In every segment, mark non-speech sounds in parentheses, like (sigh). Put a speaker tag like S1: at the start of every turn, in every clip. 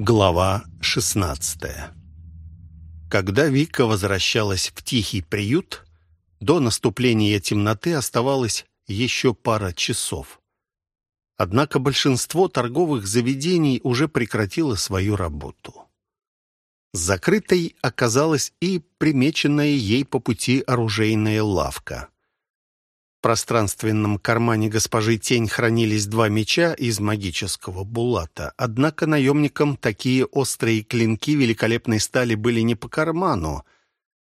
S1: Глава 16 Когда Вика возвращалась в тихий приют, до наступления темноты оставалось еще пара часов. Однако большинство торговых заведений уже прекратило свою работу. Закрытой оказалась и примеченная ей по пути оружейная лавка. Пространственном кармане госпожи Тень хранились два меча из магического булата. Однако наемникам такие острые клинки великолепной стали были не по карману,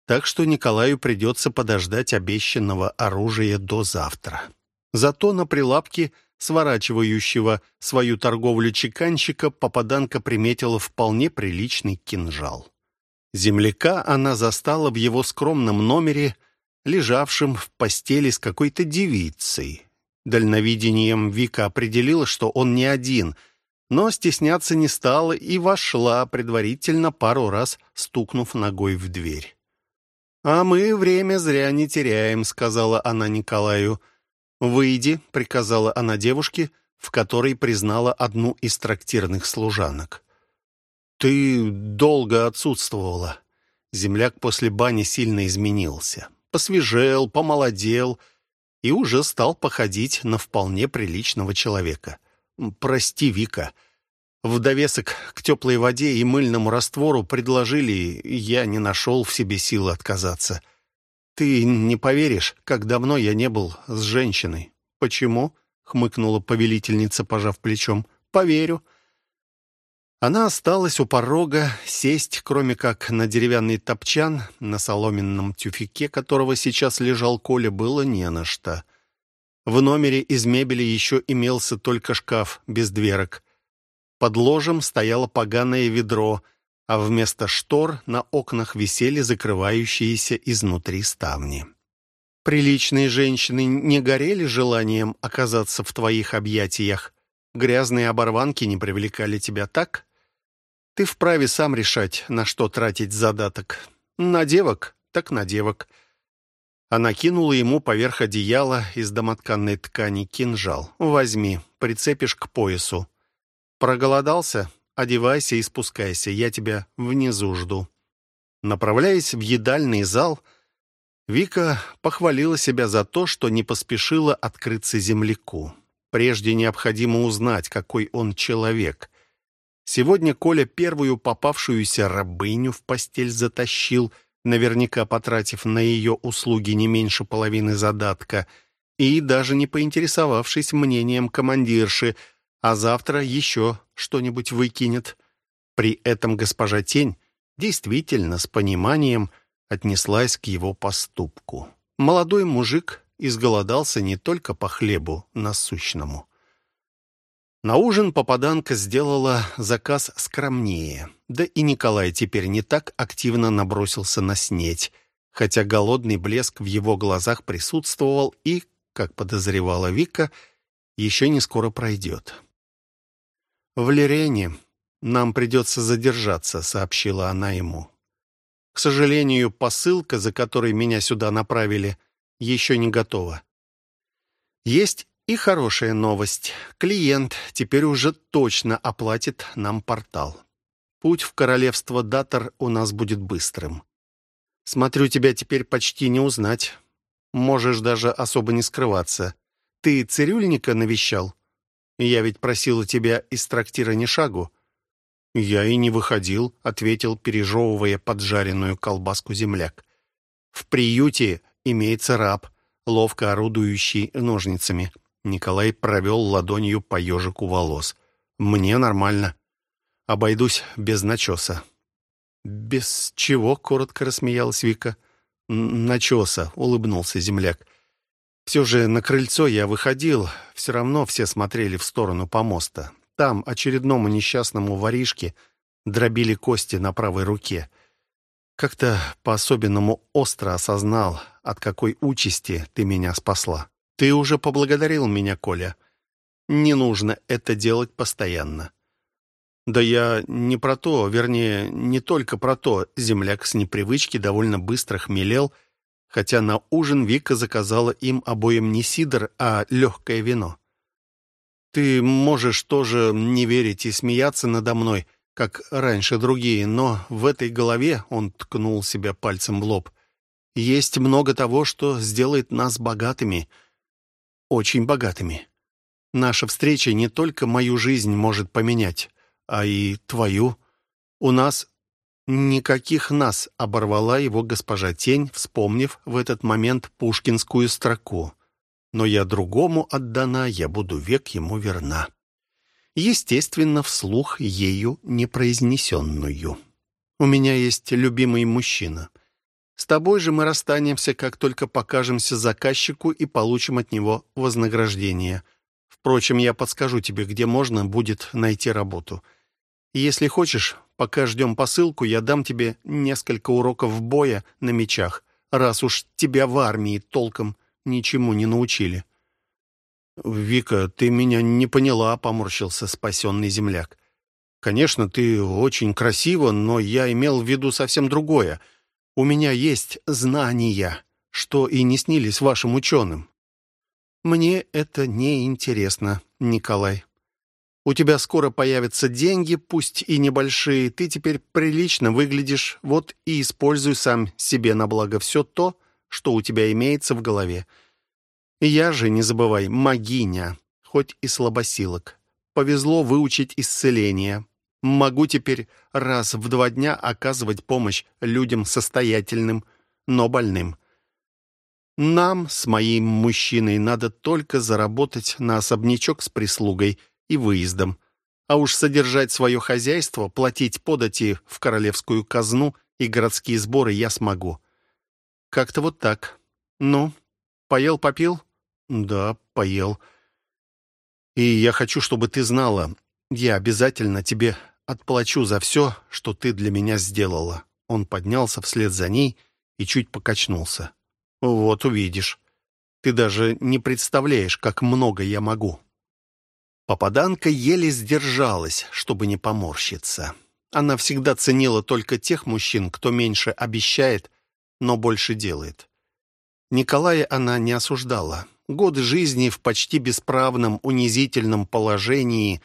S1: так что Николаю придется подождать обещанного оружия до завтра. Зато на прилавке сворачивающего свою торговлю чеканщика попаданка приметила вполне приличный кинжал. Земляка она застала в его скромном номере – лежавшим в постели с какой-то девицей. Дальновидением Вика определила, что он не один, но стесняться не стала и вошла, предварительно пару раз стукнув ногой в дверь. «А мы время зря не теряем», — сказала она Николаю. «Выйди», — приказала она девушке, в которой признала одну из трактирных служанок. «Ты долго отсутствовала». Земляк после бани сильно изменился посвежел, помолодел и уже стал походить на вполне приличного человека. «Прости, Вика». В довесок к теплой воде и мыльному раствору предложили, я не нашел в себе силы отказаться. Ты не поверишь, как давно я не был с женщиной. Почему? — хмыкнула повелительница, пожав плечом. Поверю. Она осталась у порога, сесть, кроме как на деревянный топчан, на соломенном тюфике, которого сейчас лежал Коля, было не на что. В номере из мебели еще имелся только шкаф без дверок. Под ложем стояло поганое ведро, а вместо штор на окнах висели закрывающиеся изнутри ставни. «Приличные женщины не горели желанием оказаться в твоих объятиях? Грязные оборванки не привлекали тебя так?» Ты вправе сам решать, на что тратить задаток. На девок, так на девок. Она кинула ему поверх одеяла из домотканной ткани кинжал. «Возьми, прицепишь к поясу. Проголодался? Одевайся и спускайся, я тебя внизу жду». Направляясь в едальный зал, Вика похвалила себя за то, что не поспешила открыться земляку. Прежде необходимо узнать, какой он человек. Сегодня Коля первую попавшуюся рабыню в постель затащил, наверняка потратив на ее услуги не меньше половины задатка, и даже не поинтересовавшись мнением командирши, а завтра еще что-нибудь выкинет. При этом госпожа Тень действительно с пониманием отнеслась к его поступку. Молодой мужик изголодался не только по хлебу насущному. На ужин попаданка сделала заказ скромнее. Да и Николай теперь не так активно набросился на снеть, хотя голодный блеск в его глазах присутствовал и, как подозревала Вика, еще не скоро пройдет. «В Лирене нам придется задержаться», — сообщила она ему. «К сожалению, посылка, за которой меня сюда направили, еще не готова. Есть и хорошая новость. Клиент теперь уже точно оплатит нам портал. Путь в королевство Датор у нас будет быстрым. Смотрю, тебя теперь почти не узнать. Можешь даже особо не скрываться. Ты цирюльника навещал? Я ведь просила тебя из трактира ни шагу. Я и не выходил, ответил, пережевывая поджаренную колбаску земляк. В приюте имеется раб, ловко орудующий ножницами. Николай провел ладонью по ежику волос. «Мне нормально. Обойдусь без начеса». «Без чего?» — коротко рассмеялась Вика. «Начеса», — улыбнулся земляк. «Все же на крыльцо я выходил, все равно все смотрели в сторону помоста. Там очередному несчастному воришке дробили кости на правой руке. Как-то по-особенному остро осознал, от какой участи ты меня спасла». Ты уже поблагодарил меня, Коля. Не нужно это делать постоянно. Да я не про то, вернее, не только про то. Земляк с непривычки довольно быстро хмелел, хотя на ужин Вика заказала им обоим не сидр, а легкое вино. Ты можешь тоже не верить и смеяться надо мной, как раньше другие, но в этой голове он ткнул себя пальцем в лоб. Есть много того, что сделает нас богатыми, очень богатыми. Наша встреча не только мою жизнь может поменять, а и твою. У нас никаких нас оборвала его госпожа Тень, вспомнив в этот момент пушкинскую строку. Но я другому отдана, я буду век ему верна естественно, вслух ею не произнесенную. «У меня есть любимый мужчина. С тобой же мы расстанемся, как только покажемся заказчику и получим от него вознаграждение. Впрочем, я подскажу тебе, где можно будет найти работу. Если хочешь, пока ждем посылку, я дам тебе несколько уроков боя на мечах, раз уж тебя в армии толком ничему не научили». «Вика, ты меня не поняла», — поморщился спасенный земляк. «Конечно, ты очень красива, но я имел в виду совсем другое. У меня есть знания, что и не снились вашим ученым». «Мне это не интересно, Николай. У тебя скоро появятся деньги, пусть и небольшие. Ты теперь прилично выглядишь, вот и используй сам себе на благо все то, что у тебя имеется в голове. Я же, не забывай, магиня, хоть и слабосилок. Повезло выучить исцеление. Могу теперь раз в два дня оказывать помощь людям состоятельным, но больным. Нам с моим мужчиной надо только заработать на особнячок с прислугой и выездом. А уж содержать свое хозяйство, платить подати в королевскую казну и городские сборы я смогу. Как-то вот так. Ну, поел-попил? «Да, поел. И я хочу, чтобы ты знала, я обязательно тебе отплачу за все, что ты для меня сделала». Он поднялся вслед за ней и чуть покачнулся. «Вот увидишь. Ты даже не представляешь, как много я могу». Попаданка еле сдержалась, чтобы не поморщиться. Она всегда ценила только тех мужчин, кто меньше обещает, но больше делает. Николая она не осуждала. Годы жизни в почти бесправном, унизительном положении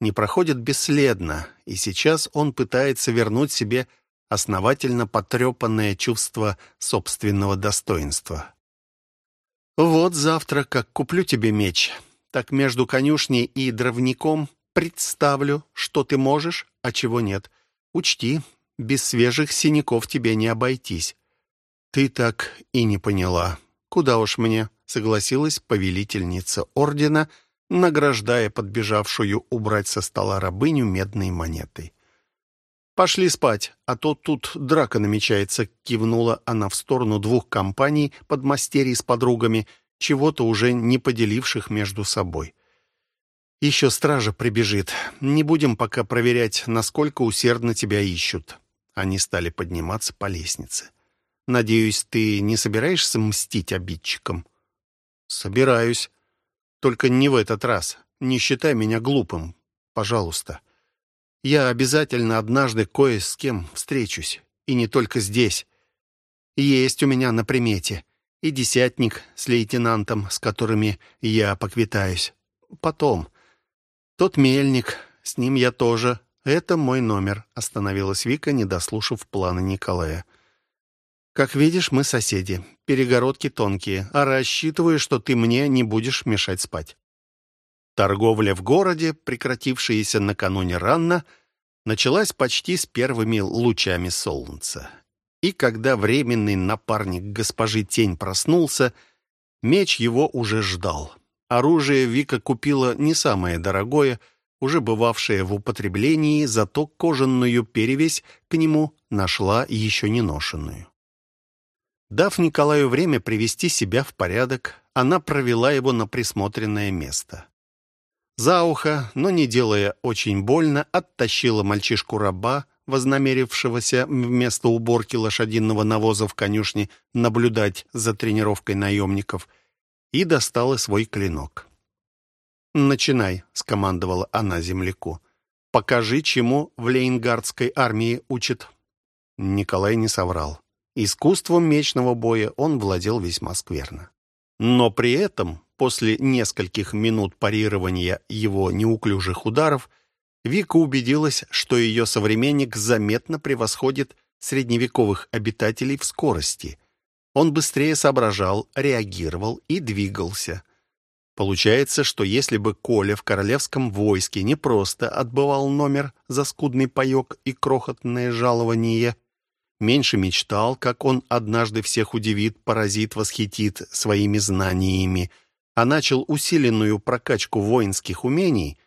S1: не проходят бесследно, и сейчас он пытается вернуть себе основательно потрепанное чувство собственного достоинства. «Вот завтра, как куплю тебе меч, так между конюшней и дровником представлю, что ты можешь, а чего нет. Учти, без свежих синяков тебе не обойтись. Ты так и не поняла. Куда уж мне?» согласилась повелительница ордена, награждая подбежавшую убрать со стола рабыню медной монетой. «Пошли спать, а то тут драка намечается», — кивнула она в сторону двух компаний подмастерий с подругами, чего-то уже не поделивших между собой. «Еще стража прибежит. Не будем пока проверять, насколько усердно тебя ищут». Они стали подниматься по лестнице. «Надеюсь, ты не собираешься мстить обидчикам?» «Собираюсь. Только не в этот раз. Не считай меня глупым. Пожалуйста. Я обязательно однажды кое с кем встречусь. И не только здесь. Есть у меня на примете. И десятник с лейтенантом, с которыми я поквитаюсь. Потом. Тот мельник, с ним я тоже. Это мой номер», — остановилась Вика, не дослушав плана Николая. Как видишь, мы соседи. Перегородки тонкие, а рассчитываю, что ты мне не будешь мешать спать. Торговля в городе, прекратившаяся накануне рано, началась почти с первыми лучами солнца. И когда временный напарник госпожи Тень проснулся, меч его уже ждал. Оружие Вика купила не самое дорогое, уже бывавшее в употреблении, зато кожаную перевесь к нему нашла еще не ношенную. Дав Николаю время привести себя в порядок, она провела его на присмотренное место. За ухо, но не делая очень больно, оттащила мальчишку-раба, вознамерившегося вместо уборки лошадиного навоза в конюшне наблюдать за тренировкой наемников, и достала свой клинок. «Начинай», — скомандовала она земляку. «Покажи, чему в Лейнгардской армии учат». Николай не соврал. Искусством мечного боя он владел весьма скверно. Но при этом, после нескольких минут парирования его неуклюжих ударов, Вика убедилась, что ее современник заметно превосходит средневековых обитателей в скорости. Он быстрее соображал, реагировал и двигался. Получается, что если бы Коля в королевском войске не просто отбывал номер за скудный паек и крохотное жалование, меньше мечтал, как он однажды всех удивит, поразит, восхитит своими знаниями, а начал усиленную прокачку воинских умений,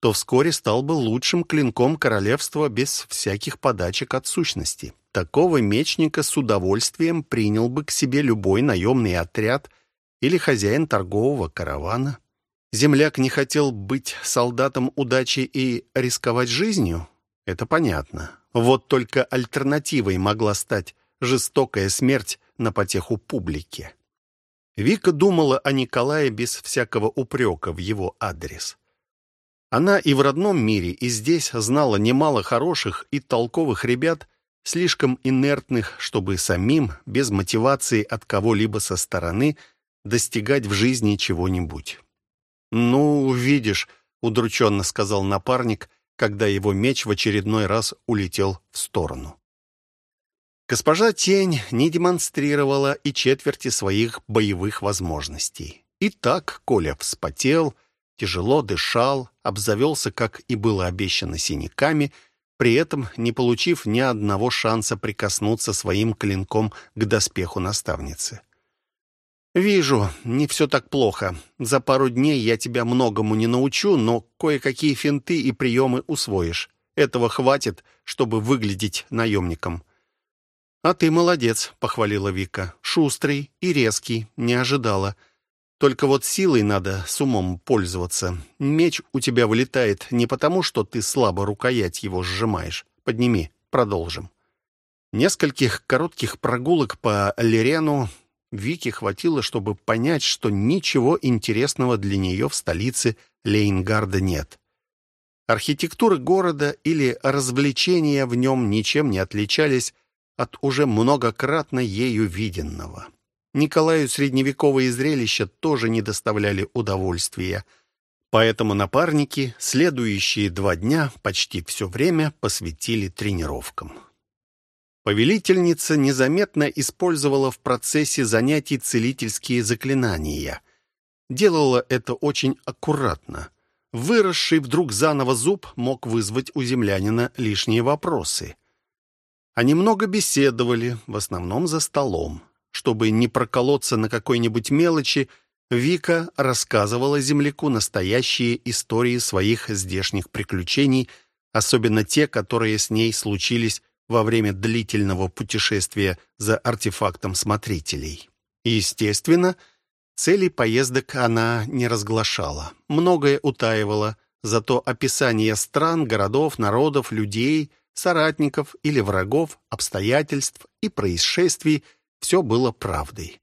S1: то вскоре стал бы лучшим клинком королевства без всяких подачек от сущности. Такого мечника с удовольствием принял бы к себе любой наемный отряд или хозяин торгового каравана. Земляк не хотел быть солдатом удачи и рисковать жизнью? Это понятно. Вот только альтернативой могла стать жестокая смерть на потеху публике. Вика думала о Николае без всякого упрека в его адрес. Она и в родном мире, и здесь знала немало хороших и толковых ребят, слишком инертных, чтобы самим, без мотивации от кого-либо со стороны, достигать в жизни чего-нибудь. «Ну, видишь», — удрученно сказал напарник, когда его меч в очередной раз улетел в сторону. Госпожа Тень не демонстрировала и четверти своих боевых возможностей. И так Коля вспотел, — тяжело дышал, обзавелся, как и было обещано, синяками, при этом не получив ни одного шанса прикоснуться своим клинком к доспеху наставницы. «Вижу, не все так плохо. За пару дней я тебя многому не научу, но кое-какие финты и приемы усвоишь. Этого хватит, чтобы выглядеть наемником». «А ты молодец», — похвалила Вика. «Шустрый и резкий, не ожидала». Только вот силой надо с умом пользоваться. Меч у тебя вылетает не потому, что ты слабо рукоять его сжимаешь. Подними, продолжим. Нескольких коротких прогулок по Лерену Вике хватило, чтобы понять, что ничего интересного для нее в столице Лейнгарда нет. Архитектура города или развлечения в нем ничем не отличались от уже многократно ею виденного. Николаю средневековые зрелища тоже не доставляли удовольствия. Поэтому напарники следующие два дня почти все время посвятили тренировкам. Повелительница незаметно использовала в процессе занятий целительские заклинания. Делала это очень аккуратно. Выросший вдруг заново зуб мог вызвать у землянина лишние вопросы. Они много беседовали, в основном за столом. Чтобы не проколоться на какой-нибудь мелочи, Вика рассказывала земляку настоящие истории своих здешних приключений, особенно те, которые с ней случились во время длительного путешествия за артефактом смотрителей. Естественно, цели поездок она не разглашала, многое утаивала, зато описание стран, городов, народов, людей, соратников или врагов, обстоятельств и происшествий – все было правдой.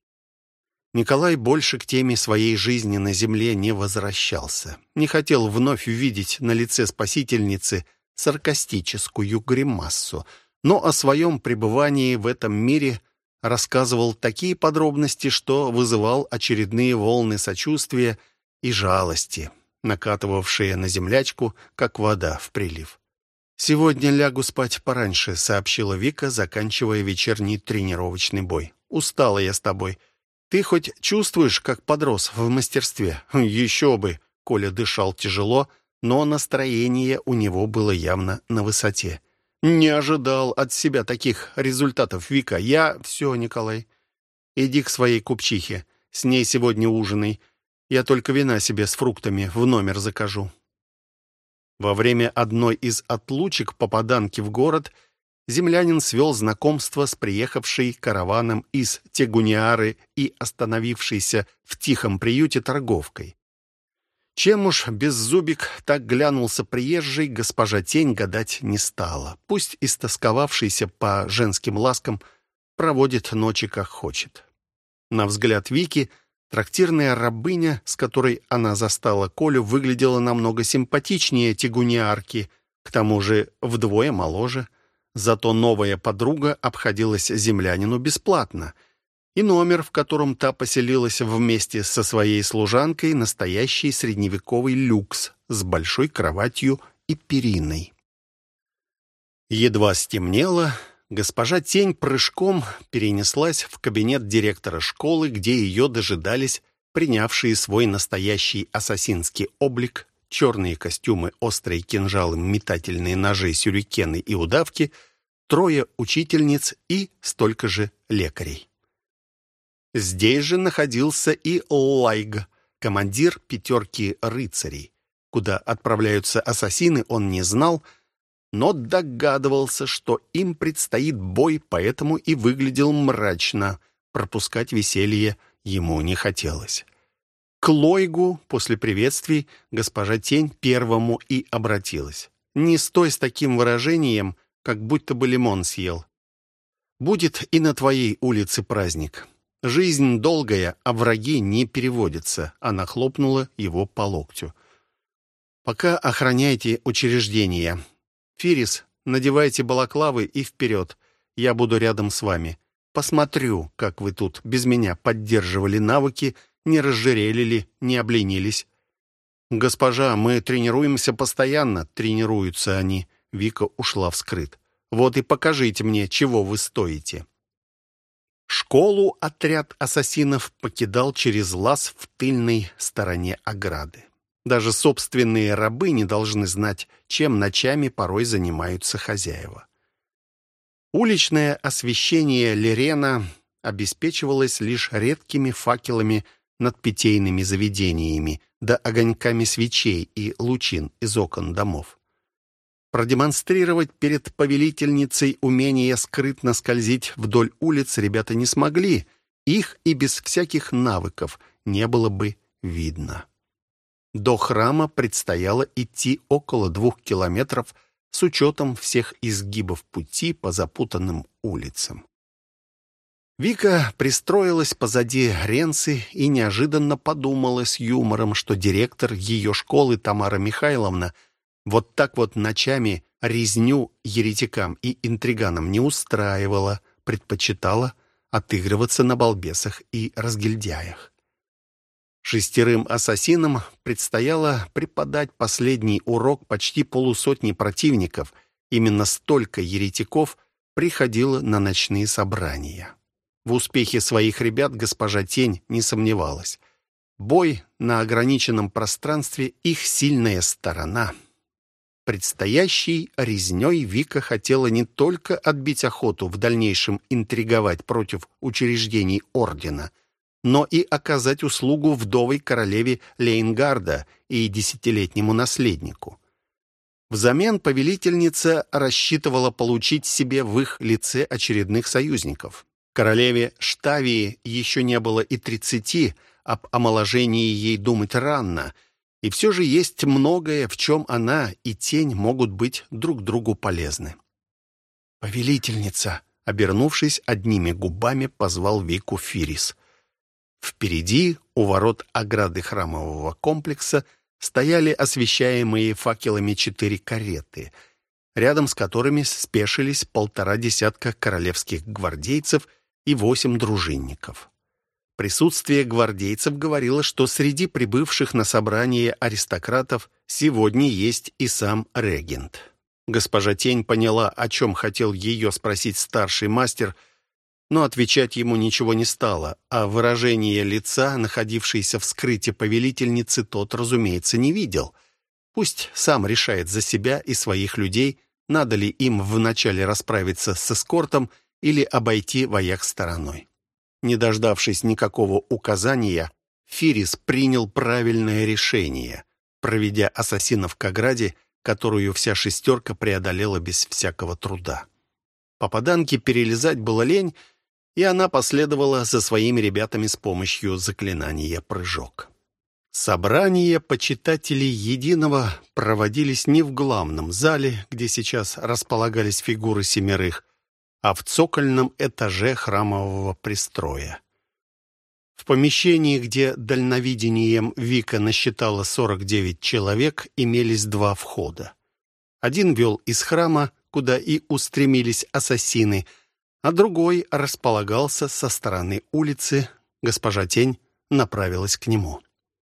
S1: Николай больше к теме своей жизни на земле не возвращался. Не хотел вновь увидеть на лице спасительницы саркастическую гримассу, но о своем пребывании в этом мире рассказывал такие подробности, что вызывал очередные волны сочувствия и жалости, накатывавшие на землячку, как вода в прилив. «Сегодня лягу спать пораньше», — сообщила Вика, заканчивая вечерний тренировочный бой. «Устала я с тобой. Ты хоть чувствуешь, как подрос в мастерстве?» (laughs) «Еще бы!» — Коля дышал тяжело, но настроение у него было явно на высоте. «Не ожидал от себя таких результатов, Вика. Я... Все, Николай. Иди к своей купчихе. С ней сегодня ужиной. Я только вина себе с фруктами в номер закажу». Во время одной из отлучек попаданки в город землянин свел знакомство с приехавшей караваном из Тегуниары и остановившейся в тихом приюте торговкой. Чем уж беззубик так глянулся приезжий, госпожа Тень гадать не стала. Пусть истосковавшийся по женским ласкам проводит ночи как хочет. На взгляд Вики — Трактирная рабыня, с которой она застала Колю, выглядела намного симпатичнее тягуниарки, к тому же вдвое моложе. Зато новая подруга обходилась землянину бесплатно. И номер, в котором та поселилась вместе со своей служанкой, настоящий средневековый люкс с большой кроватью и периной. Едва стемнело, госпожа Тень прыжком перенеслась в кабинет директора школы, где ее дожидались принявшие свой настоящий ассасинский облик, черные костюмы, острые кинжалы, метательные ножи, сюрикены и удавки, трое учительниц и столько же лекарей. Здесь же находился и Лайг, командир пятерки рыцарей. Куда отправляются ассасины, он не знал, но догадывался, что им предстоит бой, поэтому и выглядел мрачно. Пропускать веселье ему не хотелось. К Лойгу после приветствий госпожа Тень первому и обратилась. Не стой с таким выражением, как будто бы лимон съел. Будет и на твоей улице праздник. Жизнь долгая, а враги не переводятся. Она хлопнула его по локтю. Пока охраняйте учреждения. Фирис, надевайте балаклавы и вперед. Я буду рядом с вами. Посмотрю, как вы тут без меня поддерживали навыки, не разжирели ли, не обленились. «Госпожа, мы тренируемся постоянно», — тренируются они. Вика ушла вскрыт. «Вот и покажите мне, чего вы стоите». Школу отряд ассасинов покидал через лаз в тыльной стороне ограды. Даже собственные рабы не должны знать, чем ночами порой занимаются хозяева. Уличное освещение Лерена обеспечивалось лишь редкими факелами над питейными заведениями да огоньками свечей и лучин из окон домов. Продемонстрировать перед повелительницей умение скрытно скользить вдоль улиц ребята не смогли. Их и без всяких навыков не было бы видно. До храма предстояло идти около двух километров с учетом всех изгибов пути по запутанным улицам. Вика пристроилась позади Ренцы и неожиданно подумала с юмором, что директор ее школы Тамара Михайловна вот так вот ночами резню еретикам и интриганам не устраивала, предпочитала отыгрываться на балбесах и разгильдяях. Шестерым ассасинам предстояло преподать последний урок почти полусотни противников. Именно столько еретиков приходило на ночные собрания. В успехе своих ребят госпожа Тень не сомневалась. Бой на ограниченном пространстве — их сильная сторона. Предстоящей резней Вика хотела не только отбить охоту в дальнейшем интриговать против учреждений Ордена — но и оказать услугу вдовой королеве Лейнгарда и десятилетнему наследнику. Взамен повелительница рассчитывала получить себе в их лице очередных союзников. Королеве Штавии еще не было и тридцати, об омоложении ей думать рано, и все же есть многое, в чем она и тень могут быть друг другу полезны. «Повелительница!» — обернувшись одними губами, позвал Вику Фирис — Впереди, у ворот ограды храмового комплекса, стояли освещаемые факелами четыре кареты, рядом с которыми спешились полтора десятка королевских гвардейцев и восемь дружинников. Присутствие гвардейцев говорило, что среди прибывших на собрание аристократов сегодня есть и сам регент. Госпожа Тень поняла, о чем хотел ее спросить старший мастер – но отвечать ему ничего не стало, а выражение лица, находившейся в скрыте повелительницы, тот, разумеется, не видел. Пусть сам решает за себя и своих людей, надо ли им вначале расправиться с эскортом или обойти вояк стороной. Не дождавшись никакого указания, Фирис принял правильное решение, проведя ассасинов к ограде, которую вся шестерка преодолела без всякого труда. Попаданке перелезать было лень, и она последовала за своими ребятами с помощью заклинания «Прыжок». Собрания почитателей Единого проводились не в главном зале, где сейчас располагались фигуры семерых, а в цокольном этаже храмового пристроя. В помещении, где дальновидением Вика насчитала 49 человек, имелись два входа. Один вел из храма, куда и устремились ассасины – а другой располагался со стороны улицы. Госпожа Тень направилась к нему.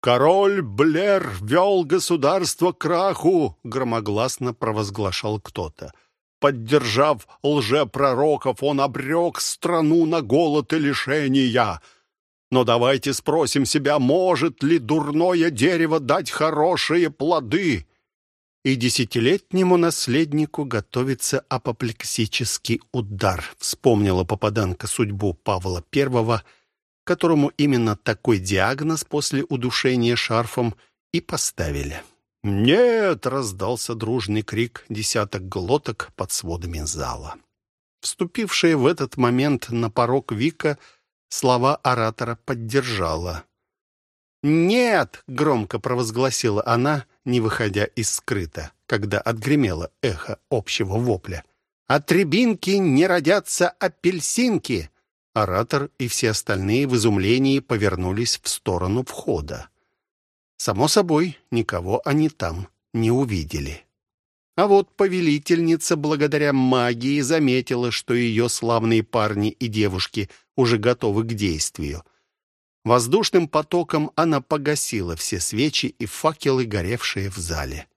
S1: «Король Блэр вел государство к краху!» — громогласно провозглашал кто-то. «Поддержав лжепророков, он обрек страну на голод и лишения!» Но давайте спросим себя, может ли дурное дерево дать хорошие плоды? И десятилетнему наследнику готовится апоплексический удар, вспомнила попаданка судьбу Павла Первого которому именно такой диагноз после удушения шарфом и поставили. «Нет!» — раздался дружный крик десяток глоток под сводами зала. Вступившая в этот момент на порог Вика слова оратора поддержала. «Нет!» — громко провозгласила она, не выходя из скрыта, когда отгремело эхо общего вопля. «От рябинки не родятся апельсинки!» Оратор и все остальные в изумлении повернулись в сторону входа. Само собой, никого они там не увидели. А вот повелительница благодаря магии заметила, что ее славные парни и девушки уже готовы к действию. Воздушным потоком она погасила все свечи и факелы, горевшие в зале.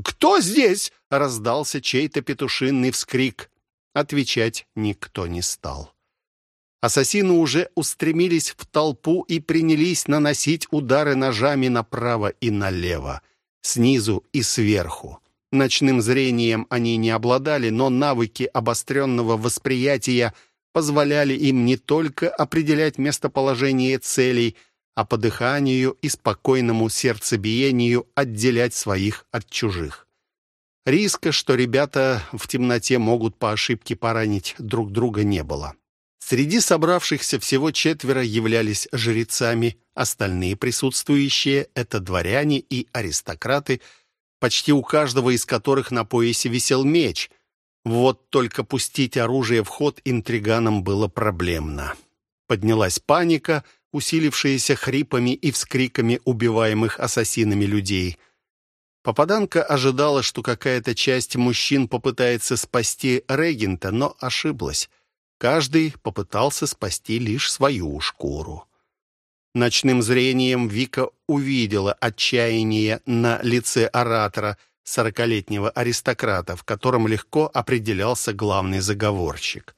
S1: «Кто здесь?» — раздался чей-то петушинный вскрик. Отвечать никто не стал. Ассасины уже устремились в толпу и принялись наносить удары ножами направо и налево, снизу и сверху. Ночным зрением они не обладали, но навыки обостренного восприятия позволяли им не только определять местоположение целей, а по дыханию и спокойному сердцебиению отделять своих от чужих. Риска, что ребята в темноте могут по ошибке поранить друг друга, не было. Среди собравшихся всего четверо являлись жрецами, остальные присутствующие — это дворяне и аристократы, почти у каждого из которых на поясе висел меч. Вот только пустить оружие в ход интриганам было проблемно. Поднялась паника, усилившаяся хрипами и вскриками убиваемых ассасинами людей. Попаданка ожидала, что какая-то часть мужчин попытается спасти регента, но ошиблась. Каждый попытался спасти лишь свою шкуру. Ночным зрением Вика увидела отчаяние на лице оратора, сорокалетнего аристократа, в котором легко определялся главный заговорщик.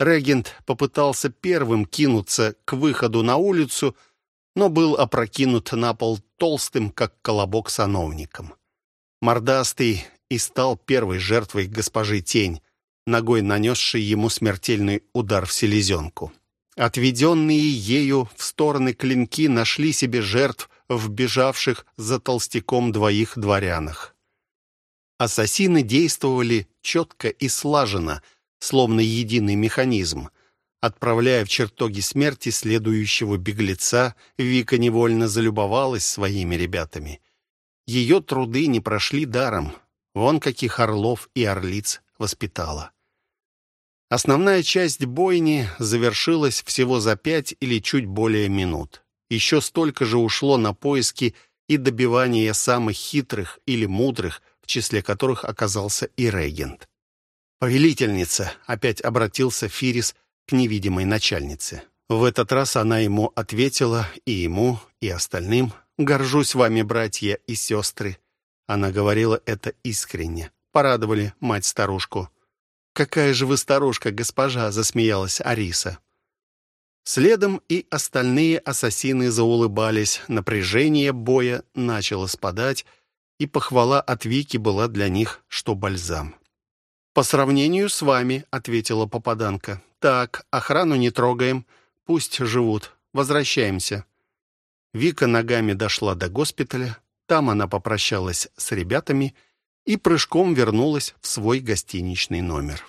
S1: Регент попытался первым кинуться к выходу на улицу, но был опрокинут на пол толстым, как колобок, сановником. Мордастый и стал первой жертвой госпожи Тень, ногой нанесший ему смертельный удар в селезенку. Отведенные ею в стороны клинки нашли себе жертв в бежавших за толстяком двоих дворянах. Ассасины действовали четко и слаженно, словно единый механизм. Отправляя в чертоги смерти следующего беглеца, Вика невольно залюбовалась своими ребятами. Ее труды не прошли даром. Вон каких орлов и орлиц воспитала. Основная часть бойни завершилась всего за пять или чуть более минут. Еще столько же ушло на поиски и добивание самых хитрых или мудрых, в числе которых оказался и регент. «Повелительница!» — опять обратился Фирис к невидимой начальнице. В этот раз она ему ответила, и ему, и остальным. «Горжусь вами, братья и сестры!» Она говорила это искренне. Порадовали мать-старушку. «Какая же вы старушка, госпожа!» — засмеялась Ариса. Следом и остальные ассасины заулыбались, напряжение боя начало спадать, и похвала от Вики была для них что бальзам. «По сравнению с вами», — ответила попаданка. «Так, охрану не трогаем, пусть живут, возвращаемся». Вика ногами дошла до госпиталя, там она попрощалась с ребятами и прыжком вернулась в свой гостиничный номер.